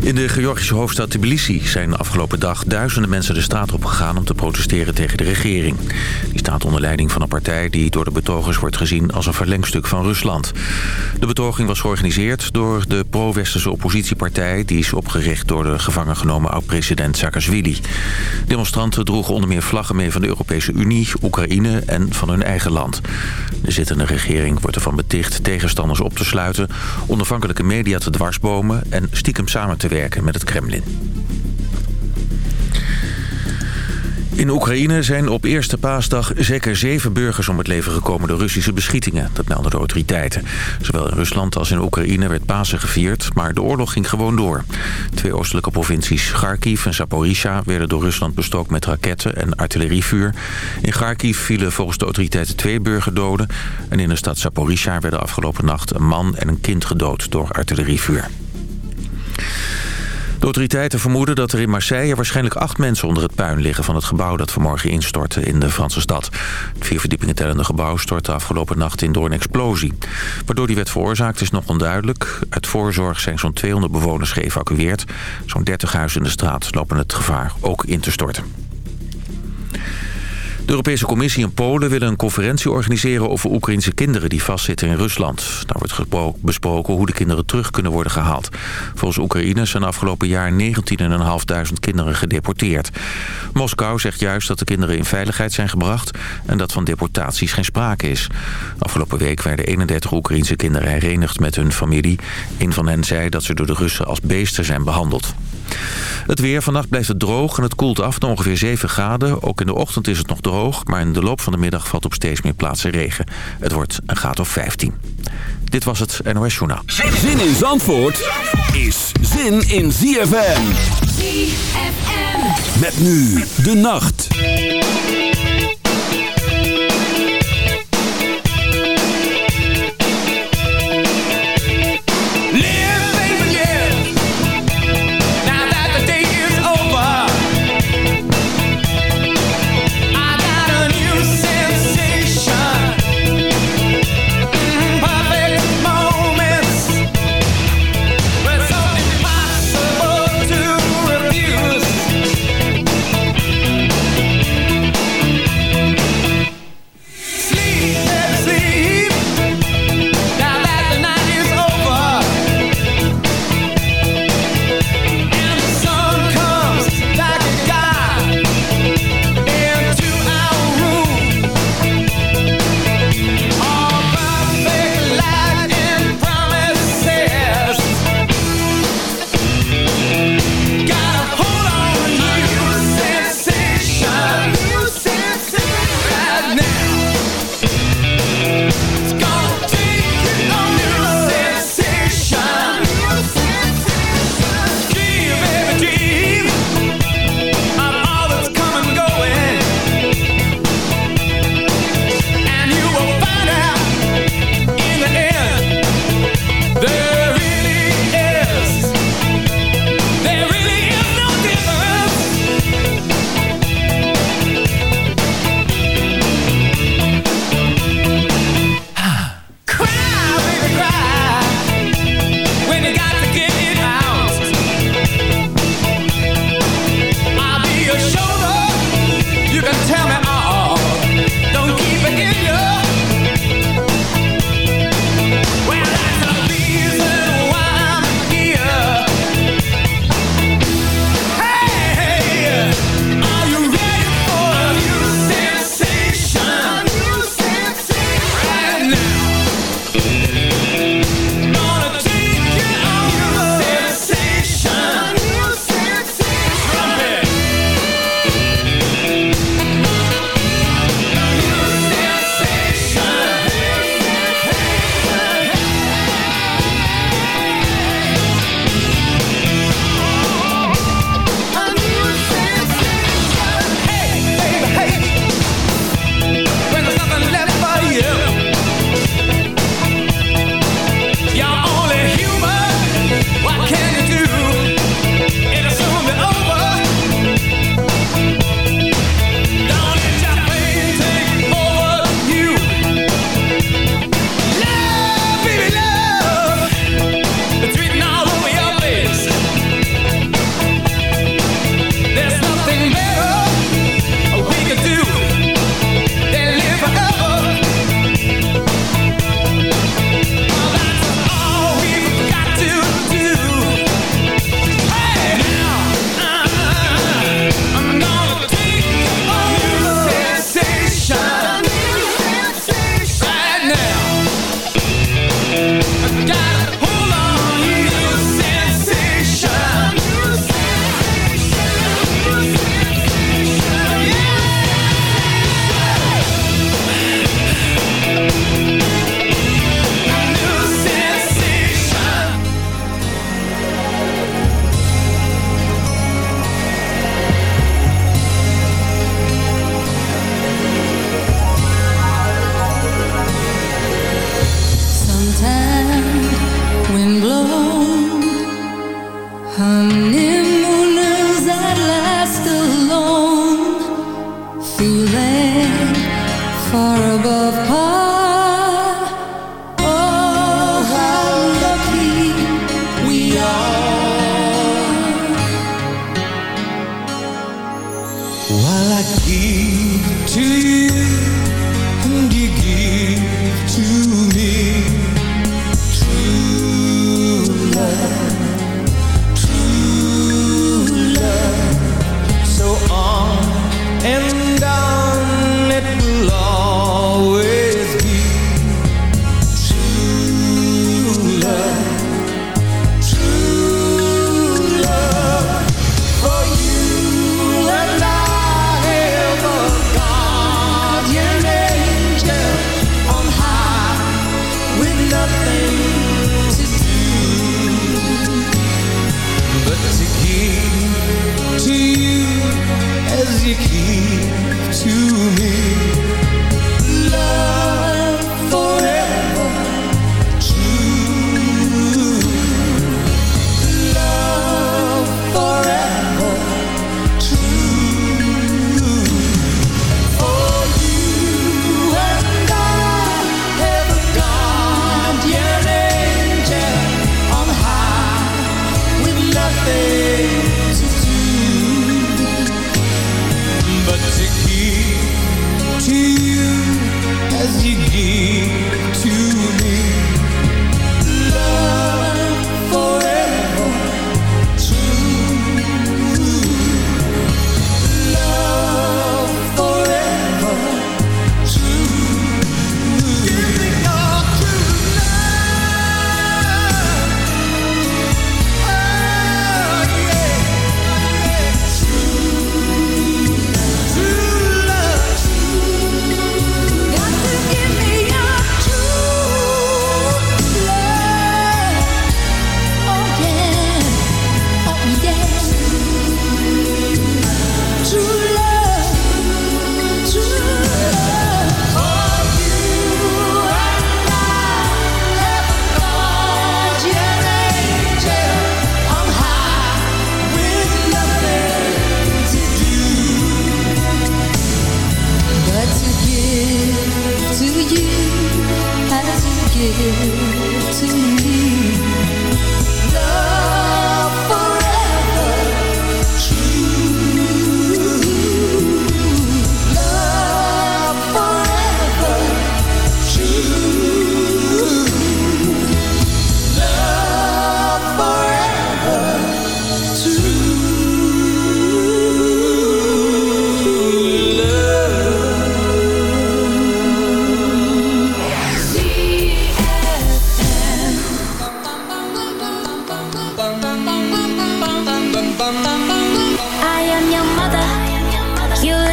In de Georgische hoofdstad Tbilisi zijn de afgelopen dag duizenden mensen de straat op gegaan om te protesteren tegen de regering. Die staat onder leiding van een partij die door de betogers wordt gezien als een verlengstuk van Rusland. De betoging was georganiseerd door de pro-westerse oppositiepartij... die is opgericht door de gevangen genomen oud-president Saakashvili. Demonstranten droegen onder meer vlaggen mee van de Europese Unie, Oekraïne en van hun eigen land. De zittende regering wordt ervan beticht tegenstanders op te sluiten... onafhankelijke media te dwarsbomen en stiekem samen te werken met het Kremlin. In Oekraïne zijn op eerste paasdag zeker zeven burgers om het leven gekomen door Russische beschietingen. Dat melden de autoriteiten. Zowel in Rusland als in Oekraïne werd Pasen gevierd, maar de oorlog ging gewoon door. Twee oostelijke provincies, Kharkiv en Zaporizhia, werden door Rusland bestookt met raketten en artillerievuur. In Kharkiv vielen volgens de autoriteiten twee burgerdoden. En in de stad Zaporizhia werden afgelopen nacht een man en een kind gedood door artillerievuur. De autoriteiten vermoeden dat er in Marseille waarschijnlijk acht mensen onder het puin liggen van het gebouw dat vanmorgen instortte in de Franse stad. Het vier verdiepingen tellende gebouw stortte afgelopen nacht in door een explosie. Waardoor die werd veroorzaakt is nog onduidelijk. Uit voorzorg zijn zo'n 200 bewoners geëvacueerd. Zo'n 30 huizen in de straat lopen het gevaar ook in te storten. De Europese Commissie en Polen willen een conferentie organiseren over Oekraïnse kinderen die vastzitten in Rusland. Daar wordt besproken hoe de kinderen terug kunnen worden gehaald. Volgens Oekraïne zijn afgelopen jaar 19.500 kinderen gedeporteerd. Moskou zegt juist dat de kinderen in veiligheid zijn gebracht en dat van deportaties geen sprake is. Afgelopen week werden 31 Oekraïnse kinderen herenigd met hun familie. Een van hen zei dat ze door de Russen als beesten zijn behandeld. Het weer. Vannacht blijft het droog en het koelt af naar ongeveer 7 graden. Ook in de ochtend is het nog droog, maar in de loop van de middag valt op steeds meer plaatsen regen. Het wordt een graad of 15. Dit was het NOS Journaal. Zin in Zandvoort is zin in ZFM. ZFM. Met nu de nacht.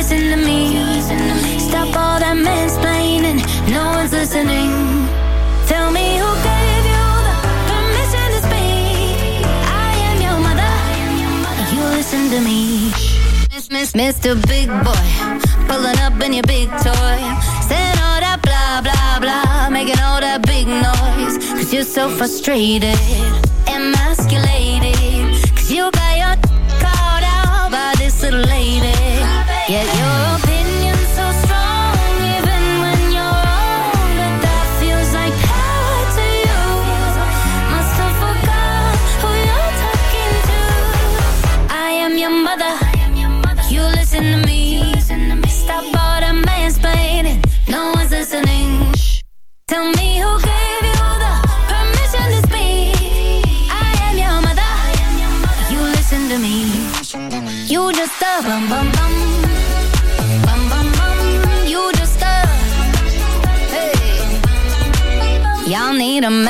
listen to me. Stop all that mansplaining. No one's listening. Tell me who gave you the permission to speak. I am your mother. You listen to me. Miss, miss, Mr. Big Boy. Pulling up in your big toy. Saying all that blah, blah, blah. Making all that big noise. Cause you're so frustrated. Emasculated. Cause you got your called out by this little lady yeah, you're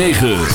9.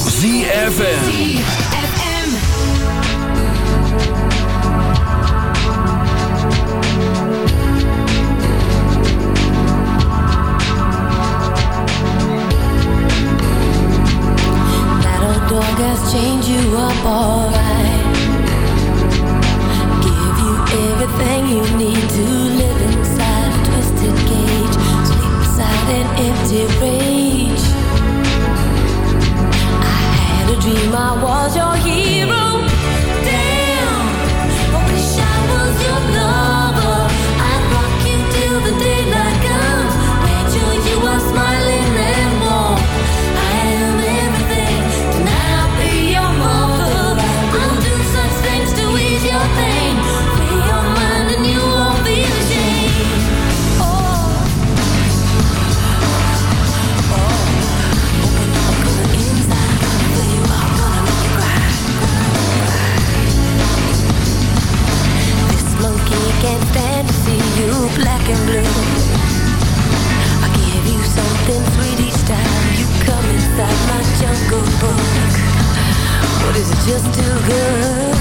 Just too good?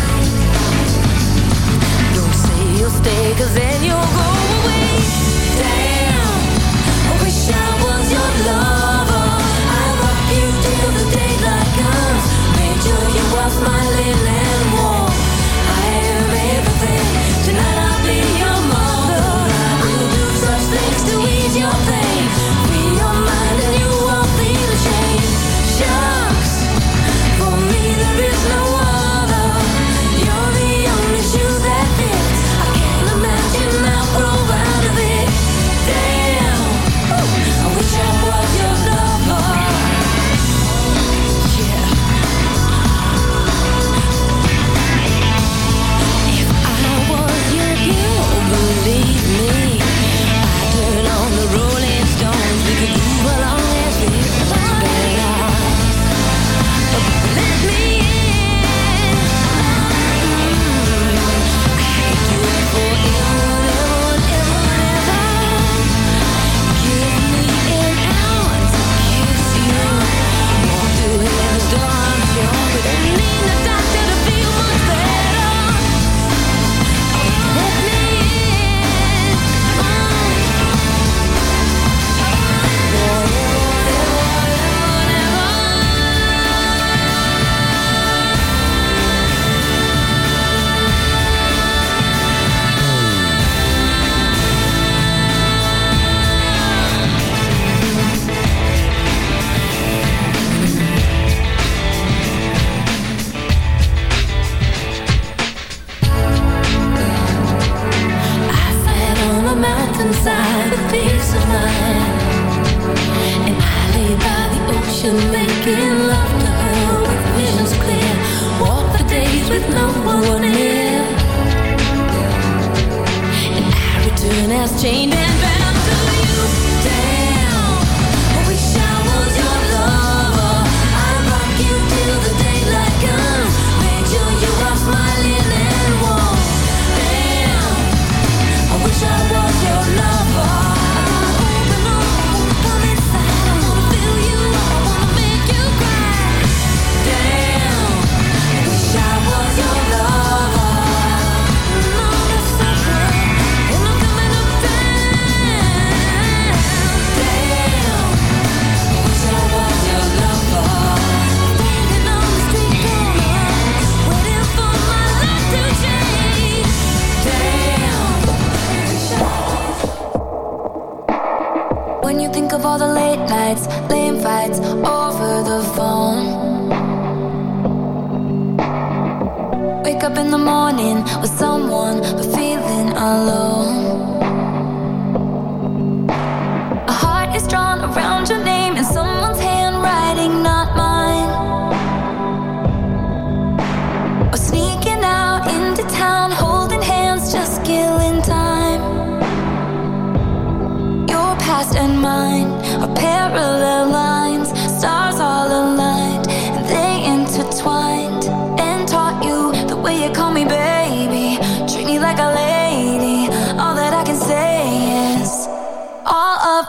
Don't say you'll stay, cause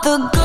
the good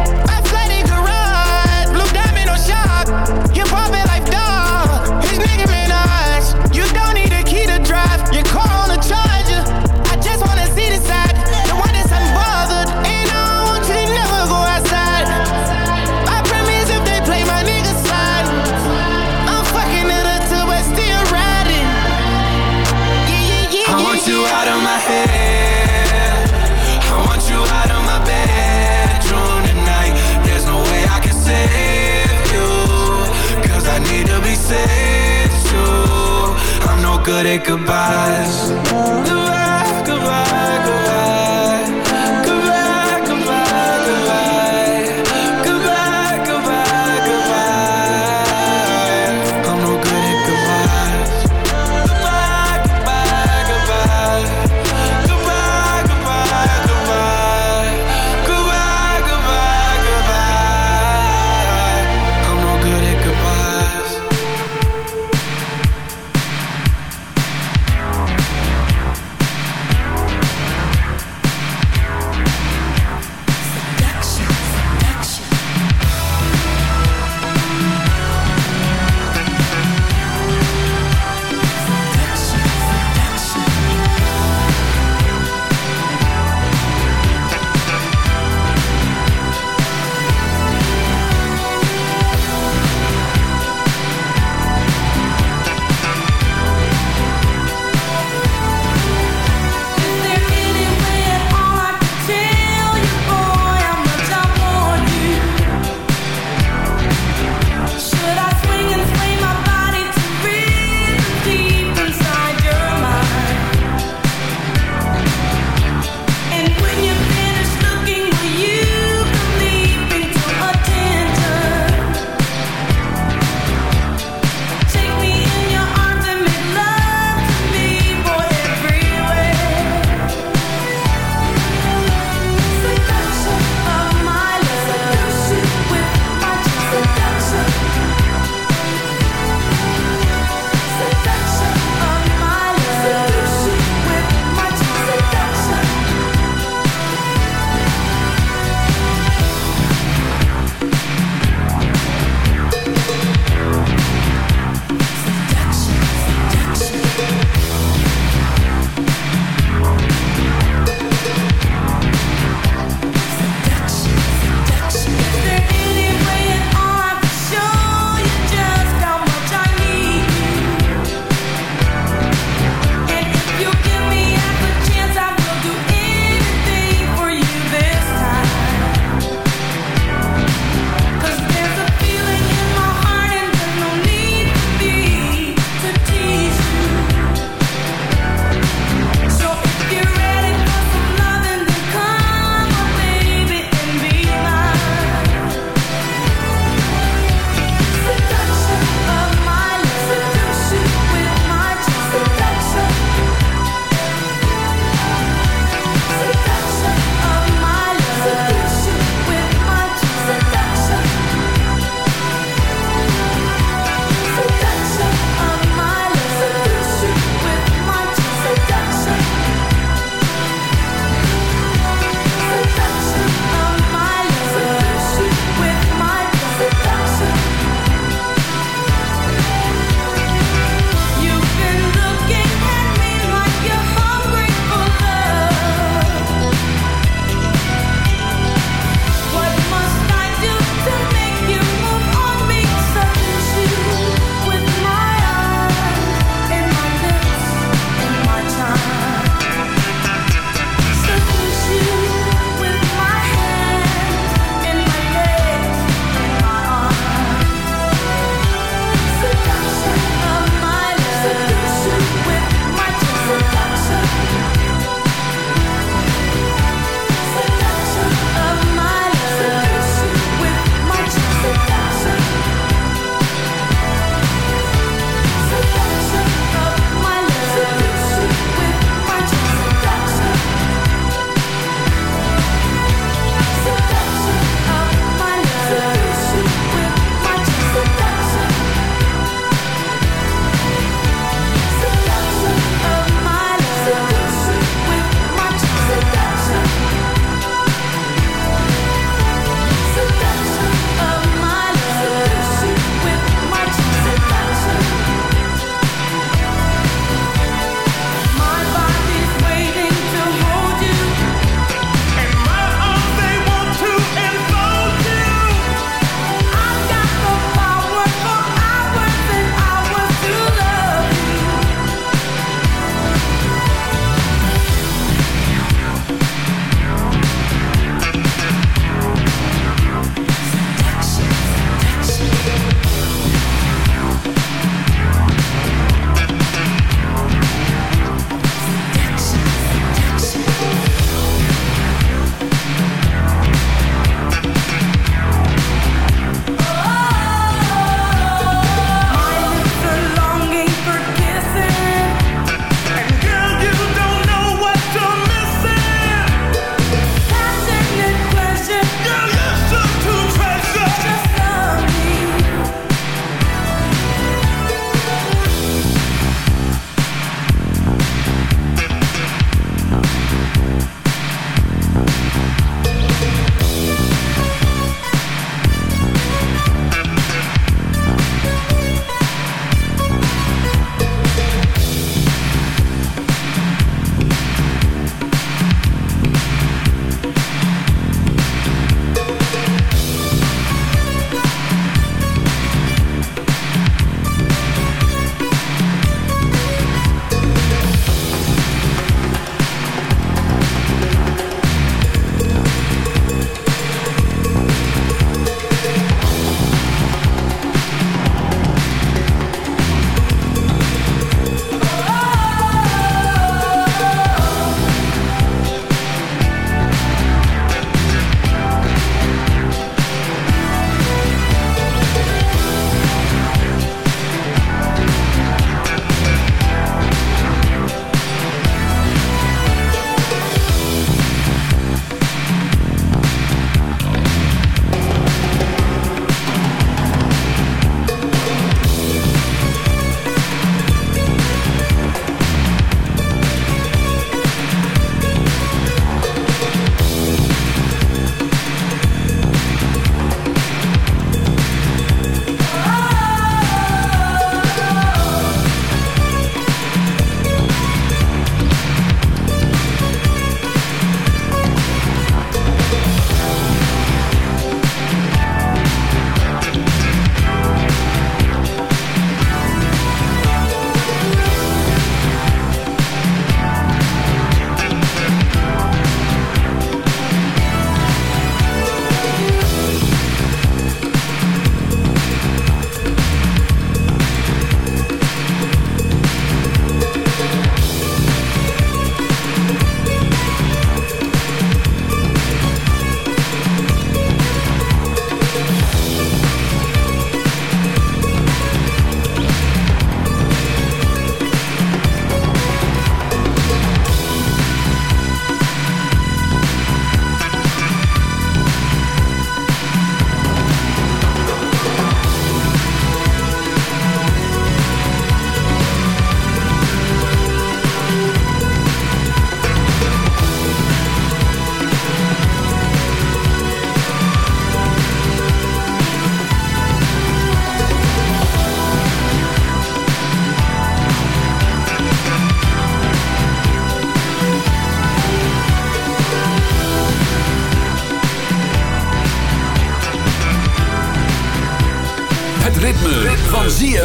say goodbyes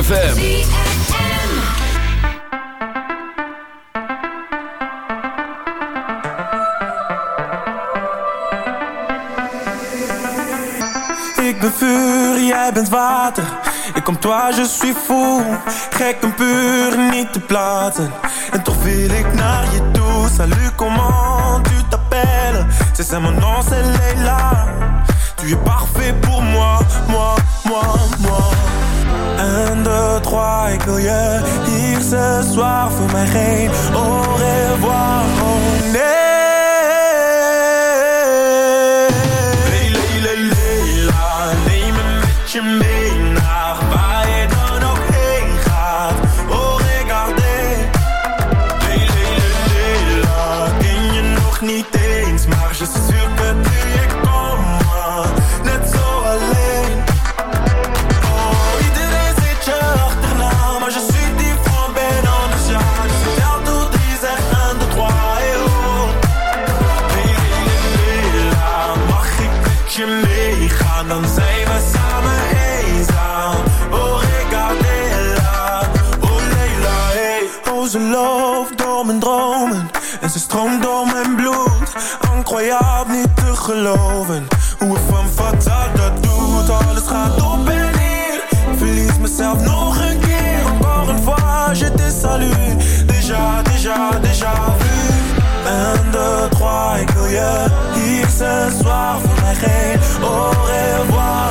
Ik ben vuur, jij bent water. Ik kom toi, je suis fou. Gek en puur, niet te platen. En toch wil ik naar je toe. Salut, comment tu t'appelles? C'est ça mon nom, c'est Leila. Tu es parfait pour moi, moi, moi, moi. Un, deux, trois, ik wil je hier ce soir. Voor mij geen au revoir. Geloven hoe het van fatal dat doet. Alles gaat op en neer, verlies mezelf nog een keer. Encore une fois, je te. Déjà, déjà, déjà vu. Un, deux, trois, ik wil je hier ce soir voor mij au revoir,